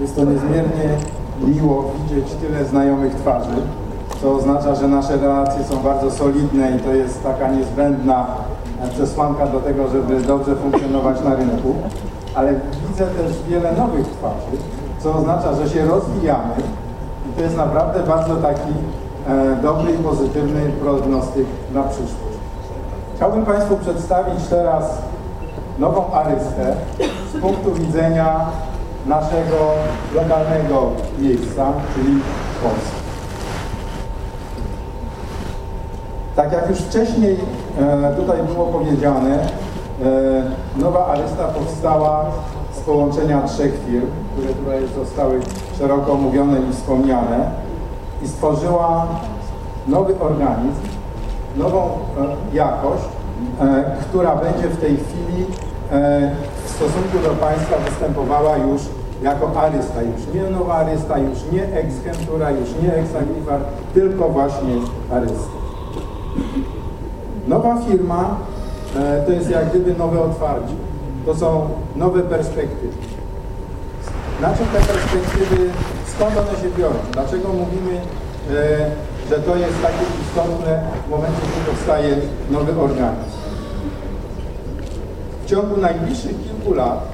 Jest to niezmiernie miło widzieć tyle znajomych twarzy, co oznacza, że nasze relacje są bardzo solidne i to jest taka niezbędna przesłanka do tego, żeby dobrze funkcjonować na rynku. Ale widzę też wiele nowych twarzy, co oznacza, że się rozwijamy i to jest naprawdę bardzo taki e, dobry i pozytywny prognostyk na przyszłość. Chciałbym Państwu przedstawić teraz nową Arystę z punktu widzenia naszego lokalnego miejsca, czyli Polski. Tak jak już wcześniej e, tutaj było powiedziane, e, nowa Arysta powstała z połączenia trzech firm, które tutaj zostały szeroko omówione i wspomniane i stworzyła nowy organizm, nową e, jakość, e, która będzie w tej chwili e, w stosunku do Państwa występowała już jako arysta, już nie nowa arysta, już nie ekskentura, już nie eksagliwar, tylko właśnie arysta. Nowa firma e, to jest jak gdyby nowe otwarcie, to są nowe perspektywy. Na czym te perspektywy, skąd one się biorą? Dlaczego mówimy, e, że to jest takie istotne w momencie, kiedy powstaje nowy organizm? W ciągu najbliższych kilku lat,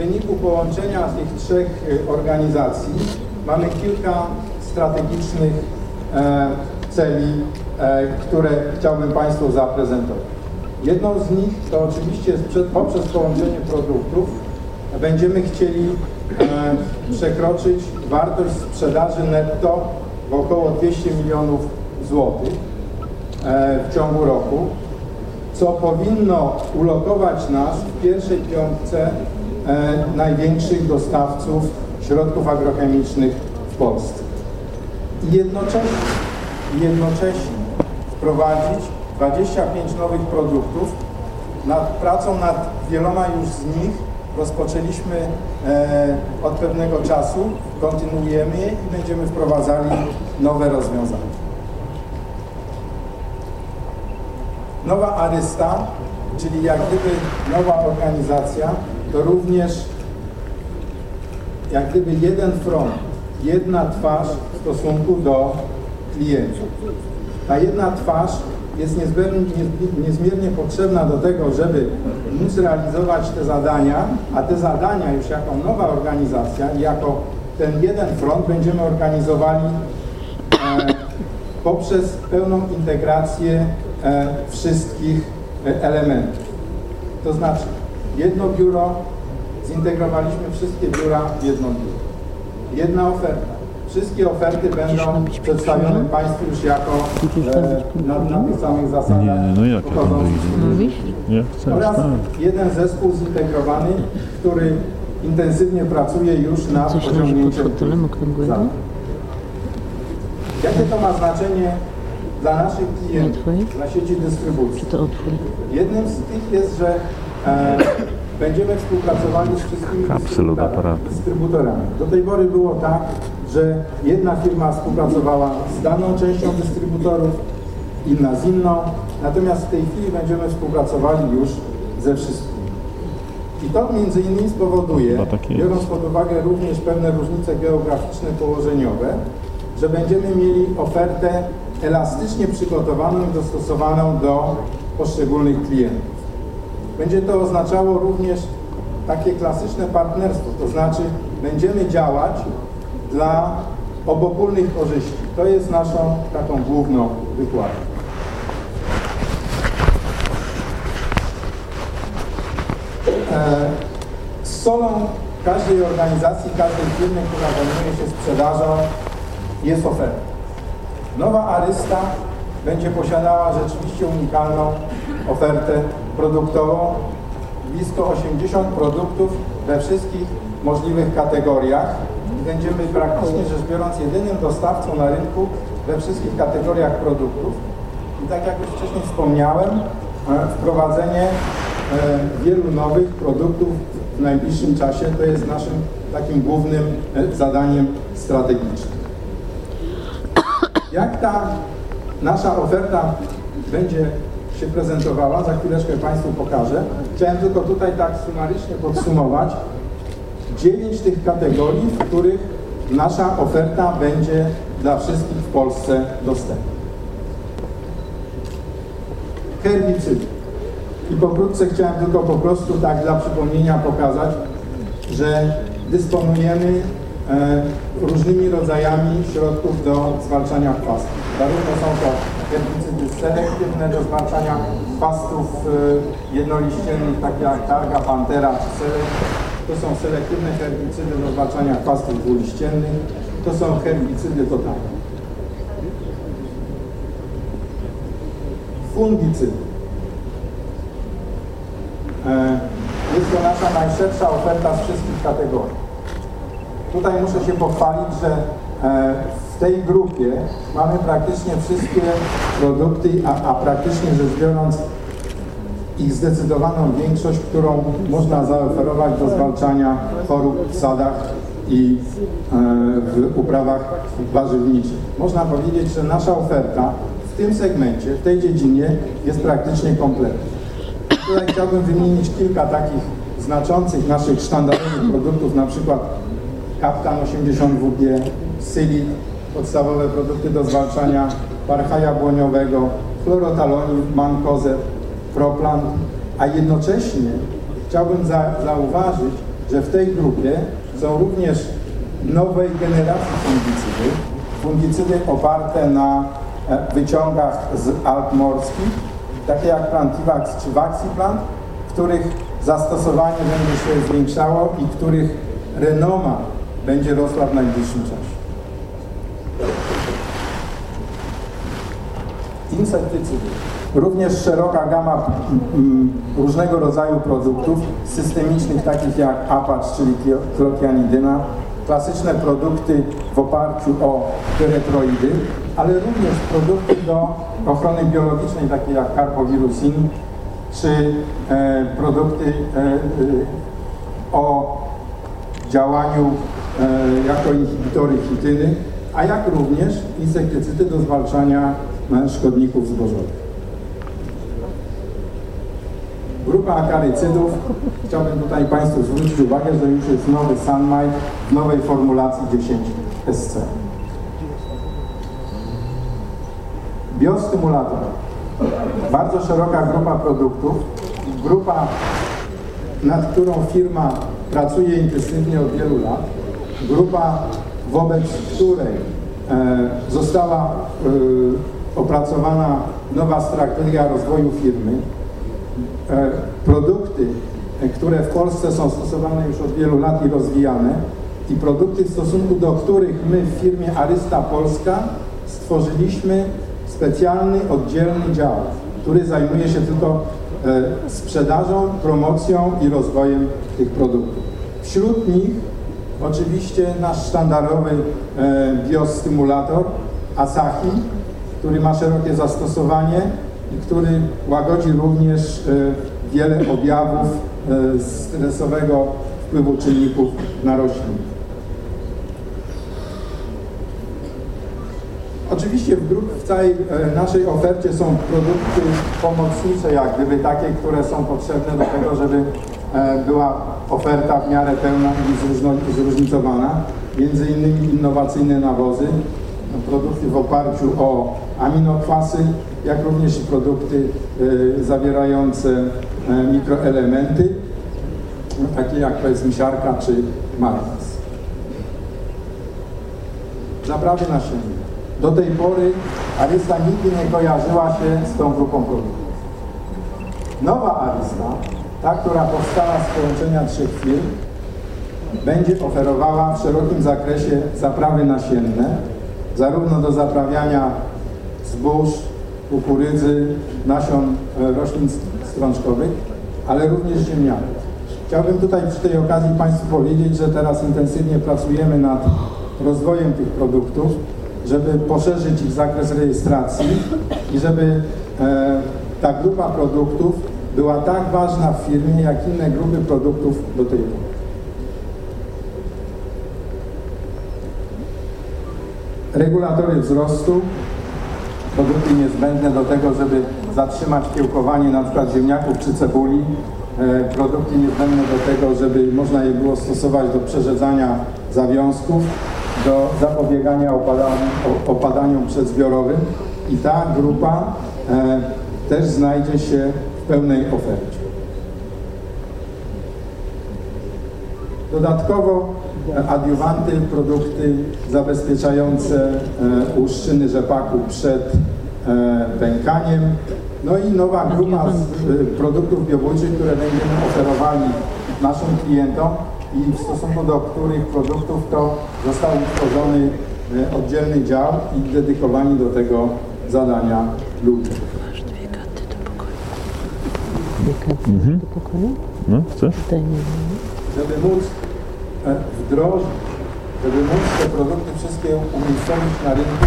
wyniku połączenia tych trzech e, organizacji, mamy kilka strategicznych e, celi, e, które chciałbym Państwu zaprezentować. Jedną z nich to oczywiście poprzez połączenie produktów będziemy chcieli e, przekroczyć wartość sprzedaży netto w około 200 milionów złotych w ciągu roku, co powinno ulokować nas w pierwszej piątce e, największych dostawców środków agrochemicznych w Polsce. I jednocześnie, jednocześnie wprowadzić 25 nowych produktów. Nad pracą nad wieloma już z nich rozpoczęliśmy e, od pewnego czasu, kontynuujemy je i będziemy wprowadzali nowe rozwiązania. Nowa Arysta, czyli jak gdyby nowa organizacja, to również jak gdyby jeden front, jedna twarz w stosunku do klientów. Ta jedna twarz jest niezmiernie, niezmiernie potrzebna do tego, żeby móc realizować te zadania, a te zadania już jako nowa organizacja i jako ten jeden front będziemy organizowali e, poprzez pełną integrację e, wszystkich e, elementów. To znaczy jedno biuro, zintegrowaliśmy wszystkie biura w jedno biuro. Jedna oferta. Wszystkie oferty będą przedstawione Państwu już jako e, na, na tych samych zasadach Nie, no jak ja tam wyjdę? Jak chcesz, oraz tak. jeden zespół zintegrowany, który intensywnie pracuje już nad Coś pod osiągnięciem fotelem okrągłego? zadań. Jakie to ma znaczenie dla naszych klientów, dla sieci dystrybucji? Czy to otwór? Jednym z tych jest, że będziemy współpracowali z wszystkimi dystrybutorami-. Do tej pory było tak, że jedna firma współpracowała z daną częścią dystrybutorów, inna z inną, natomiast w tej chwili będziemy współpracowali już ze wszystkimi. I to między innymi spowoduje, tak biorąc pod uwagę również pewne różnice geograficzne, położeniowe, że będziemy mieli ofertę elastycznie przygotowaną i dostosowaną do poszczególnych klientów. Będzie to oznaczało również takie klasyczne partnerstwo, to znaczy będziemy działać dla obopólnych korzyści. To jest naszą taką główną wykładnią. E, Z solą każdej organizacji, każdej firmy, która zajmuje się sprzedażą, jest oferta. Nowa Arysta będzie posiadała rzeczywiście unikalną ofertę produktową. Blisko 80 produktów we wszystkich możliwych kategoriach. I będziemy praktycznie rzecz biorąc jedynym dostawcą na rynku we wszystkich kategoriach produktów. I tak jak już wcześniej wspomniałem, e, wprowadzenie e, wielu nowych produktów w najbliższym czasie to jest naszym takim głównym e, zadaniem strategicznym. Jak ta nasza oferta będzie się prezentowała, za chwileczkę Państwu pokażę. Chciałem tylko tutaj tak sumarycznie podsumować, dziewięć tych kategorii, w których nasza oferta będzie dla wszystkich w Polsce dostępna. Herbicydy. I pokrótce chciałem tylko po prostu tak dla przypomnienia pokazać, że dysponujemy e, różnymi rodzajami środków do zwalczania chwastów. Zarówno są to herbicydy selektywne do zwalczania chwastów e, jednoliściennych, takie jak targa, pantera czy selek. To są selektywne herbicydy do zwalczania chwastów dwuliściennych. To są herbicydy totalne. Fungicydy. E, jest to nasza najszersza oferta z wszystkich kategorii. Tutaj muszę się pochwalić, że e, w tej grupie mamy praktycznie wszystkie produkty, a, a praktycznie rzecz biorąc ich zdecydowaną większość, którą można zaoferować do zwalczania chorób w sadach i e, w uprawach warzywniczych. Można powiedzieć, że nasza oferta w tym segmencie, w tej dziedzinie jest praktycznie kompletna. Tutaj chciałbym wymienić kilka takich znaczących naszych sztandarowych produktów, na przykład Kaptan 80WG, Sylit, podstawowe produkty do zwalczania parcha jabłoniowego, chlorotalonin, mankozet, proplan, a jednocześnie chciałbym za, zauważyć, że w tej grupie są również nowej generacji fungicydów, fungicydy oparte na e, wyciągach z Alp morskich, takie jak Plantivax czy Vaxiplant, których zastosowanie będzie się zwiększało i których renoma będzie rosła w najbliższym czasie. Insektycydy. Również szeroka gama mm, różnego rodzaju produktów systemicznych, takich jak Apache, czyli klotianidyna, klasyczne produkty w oparciu o teretroidy, ale również produkty do ochrony biologicznej, takie jak carbovirusin, czy e, produkty e, e, o działaniu e, jako inhibitory chityny, a jak również insektycydy do zwalczania szkodników zbożowych. Grupa akarycydów, chciałbym tutaj Państwu zwrócić uwagę, że już jest nowy Sunmite w nowej formulacji 10 SC. Biostymulator. Bardzo szeroka grupa produktów. Grupa, nad którą firma pracuje intensywnie od wielu lat. Grupa, wobec której e, została e, opracowana nowa strategia rozwoju firmy. E, produkty, e, które w Polsce są stosowane już od wielu lat i rozwijane i produkty, w stosunku do których my w firmie Arysta Polska stworzyliśmy specjalny, oddzielny dział, który zajmuje się tylko e, sprzedażą, promocją i rozwojem tych produktów. Wśród nich oczywiście nasz sztandarowy biostymulator Asahi, który ma szerokie zastosowanie i który łagodzi również e, wiele objawów stresowego wpływu czynników na rośliny. Oczywiście w, grup, w całej e, naszej ofercie są produkty pomocnicze, jak gdyby takie, które są potrzebne do tego, żeby e, była oferta w miarę pełna i zróżnicowana. Między innymi innowacyjne nawozy, produkty w oparciu o aminokwasy, jak również i produkty e, zawierające mikroelementy, takie jak powiedzmy siarka czy markas. Zaprawy nasienne. Do tej pory Arysta nigdy nie kojarzyła się z tą grupą produktów. Nowa Arysta, ta, która powstała z połączenia trzech firm, będzie oferowała w szerokim zakresie zaprawy nasienne, zarówno do zaprawiania zbóż, kukurydzy, nasion e, roślin strączkowych, ale również ziemniaków. Chciałbym tutaj przy tej okazji Państwu powiedzieć, że teraz intensywnie pracujemy nad rozwojem tych produktów, żeby poszerzyć ich zakres rejestracji i żeby e, ta grupa produktów była tak ważna w firmie, jak inne grupy produktów do tej pory. Regulatory wzrostu, produkty niezbędne do tego, żeby zatrzymać kiełkowanie na przykład ziemniaków czy cebuli, e, produkty niezbędne do tego, żeby można je było stosować do przerzedzania zawiązków, do zapobiegania opadaniu, opadaniom przedzbiorowym i ta grupa e, też znajdzie się w pełnej ofercie. Dodatkowo adiuwanty, produkty zabezpieczające łuszczyny rzepaku przed pękaniem. No i nowa grupa z produktów biobójczych, które będziemy oferowali naszym klientom i w stosunku do których produktów to został utworzony oddzielny dział i dedykowani do tego zadania ludzie. Masz dwie karty do pokoju. Dwie karty do pokoju? No, chcesz? Żeby móc e, wdrożyć, żeby móc te produkty wszystkie umiejscowić na rynku,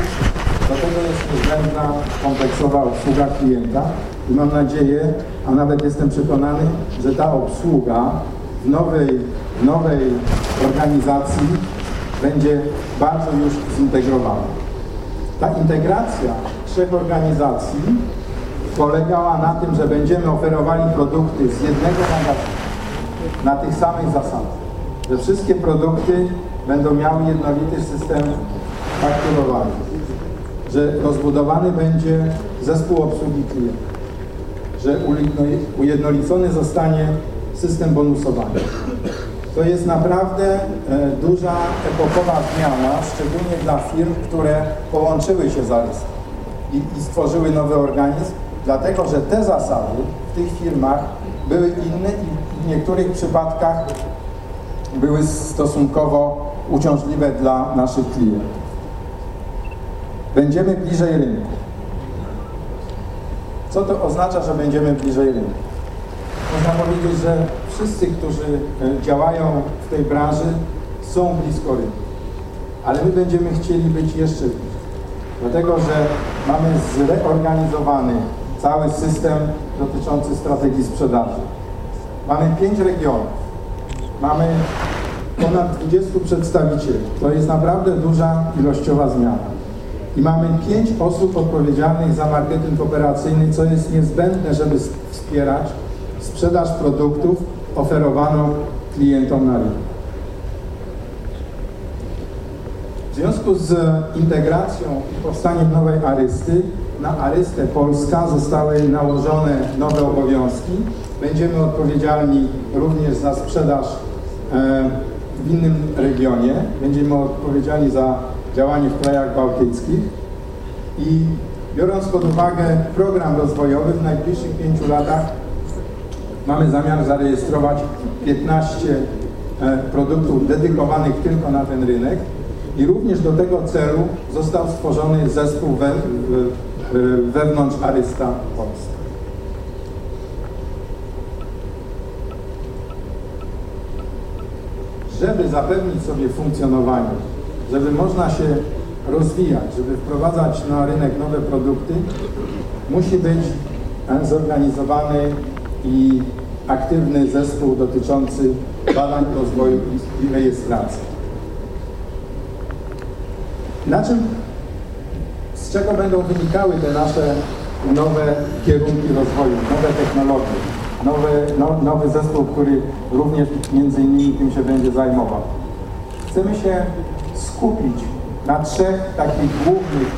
do tego jest niezbędna kompleksowa obsługa klienta i mam nadzieję, a nawet jestem przekonany, że ta obsługa w nowej, nowej organizacji będzie bardzo już zintegrowana. Ta integracja trzech organizacji polegała na tym, że będziemy oferowali produkty z jednego magazynu na tych samych zasadach, że wszystkie produkty będą miały jednolity system fakturowania, że rozbudowany będzie zespół obsługi klienta, że ujednolicony zostanie system bonusowania. To jest naprawdę e, duża, epokowa zmiana, szczególnie dla firm, które połączyły się z i, i stworzyły nowy organizm, dlatego że te zasady w tych firmach były inne i w niektórych przypadkach były stosunkowo uciążliwe dla naszych klientów. Będziemy bliżej rynku. Co to oznacza, że będziemy bliżej rynku? Można powiedzieć, że wszyscy, którzy e, działają w tej branży są blisko rynku, ale my będziemy chcieli być jeszcze bliżej. Dlatego, że mamy zreorganizowany cały system dotyczący strategii sprzedaży. Mamy pięć regionów, mamy ponad 20 przedstawicieli. To jest naprawdę duża ilościowa zmiana. I mamy pięć osób odpowiedzialnych za marketing operacyjny, co jest niezbędne, żeby wspierać sprzedaż produktów oferowaną klientom na rynku. W związku z integracją i powstaniem nowej Arysty, na Arystę Polska zostały nałożone nowe obowiązki. Będziemy odpowiedzialni również za sprzedaż w innym regionie. Będziemy odpowiedzialni za działanie w krajach bałtyckich i biorąc pod uwagę program rozwojowy w najbliższych pięciu latach mamy zamiar zarejestrować 15 e, produktów dedykowanych tylko na ten rynek i również do tego celu został stworzony zespół we, wewnątrz Arysta Polska. Żeby zapewnić sobie funkcjonowanie, żeby można się rozwijać, żeby wprowadzać na rynek nowe produkty, musi być zorganizowany i aktywny zespół dotyczący badań, rozwoju i rejestracji. Na czym, z czego będą wynikały te nasze nowe kierunki rozwoju, nowe technologie, nowy, no, nowy zespół, który również między innymi tym się będzie zajmował. Chcemy się skupić na trzech takich głównych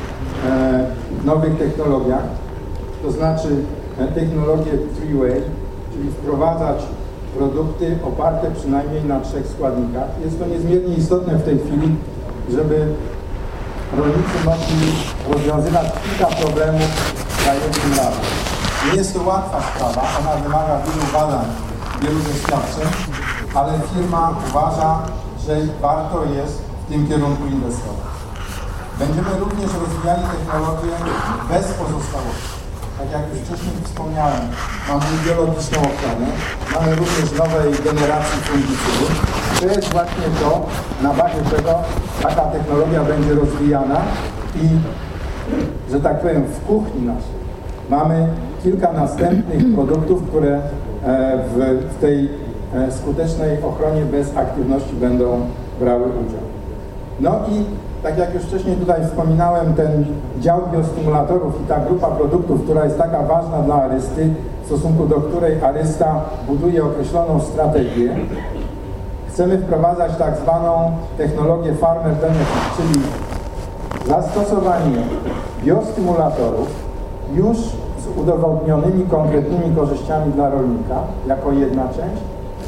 e, nowych technologiach, to znaczy e, technologię three-way, czyli wprowadzać produkty oparte przynajmniej na trzech składnikach. Jest to niezmiernie istotne w tej chwili, żeby rolnicy mogli rozwiązywać kilka problemów za jednym razem. Nie jest to łatwa sprawa, ona wymaga wielu badań, wielu doświadczeń, ale firma uważa, że warto jest w tym kierunku inwestować. Będziemy również rozwijali technologię bez pozostałości. Tak jak już wcześniej wspomniałem, mamy biologiczną ochronę, mamy również nowej generacji fungicydów. To jest właśnie to, na bazie czego taka technologia będzie rozwijana i, że tak powiem, w kuchni naszej mamy kilka następnych produktów, które e, w, w tej e, skutecznej ochronie bez aktywności będą brały udział. No i tak jak już wcześniej tutaj wspominałem, ten dział biostymulatorów i ta grupa produktów, która jest taka ważna dla Arysty, w stosunku do której Arysta buduje określoną strategię, chcemy wprowadzać tak zwaną technologię Farmer Benefit, czyli zastosowanie biostymulatorów już udowodnionymi konkretnymi korzyściami dla rolnika jako jedna część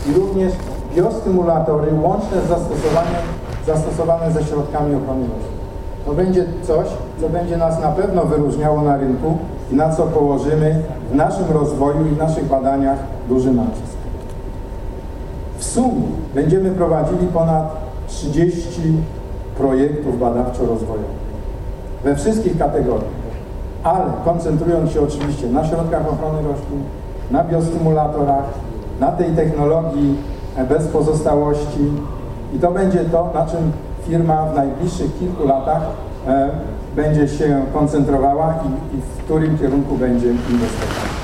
i również biostymulatory łączne z zastosowaniem, zastosowane ze środkami ochrony roślin. To będzie coś, co będzie nas na pewno wyróżniało na rynku i na co położymy w naszym rozwoju i w naszych badaniach duży nacisk. W sumie będziemy prowadzili ponad 30 projektów badawczo-rozwojowych we wszystkich kategoriach, ale koncentrując się oczywiście na środkach ochrony roślin, na biostymulatorach, na tej technologii e, bez pozostałości i to będzie to, na czym firma w najbliższych kilku latach e, będzie się koncentrowała i, i w którym kierunku będzie inwestować.